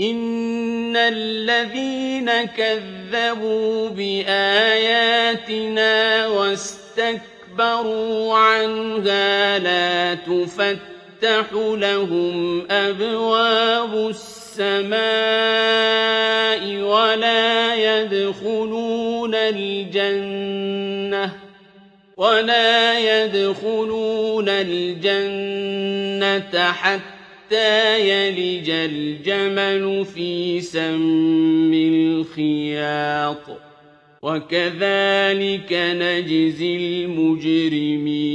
إِنَّ الَّذِينَ كَذَّبُوا بِآيَاتِنَا وَاسْتَكْبَرُوا عَنْهَا لَا تُفَتَّحُ لَهُمْ أَبْوَابُ السَّمَاءِ وَلَا يَدْخُلُونَ الْجَنَّةَ حَتَّىٰ يَلِجَ الْجَمَلُ فِي سَمِّ الْخِيَاطِ ۚ وَكَذَٰلِكَ نَجْزِي الْمُجْرِمِينَ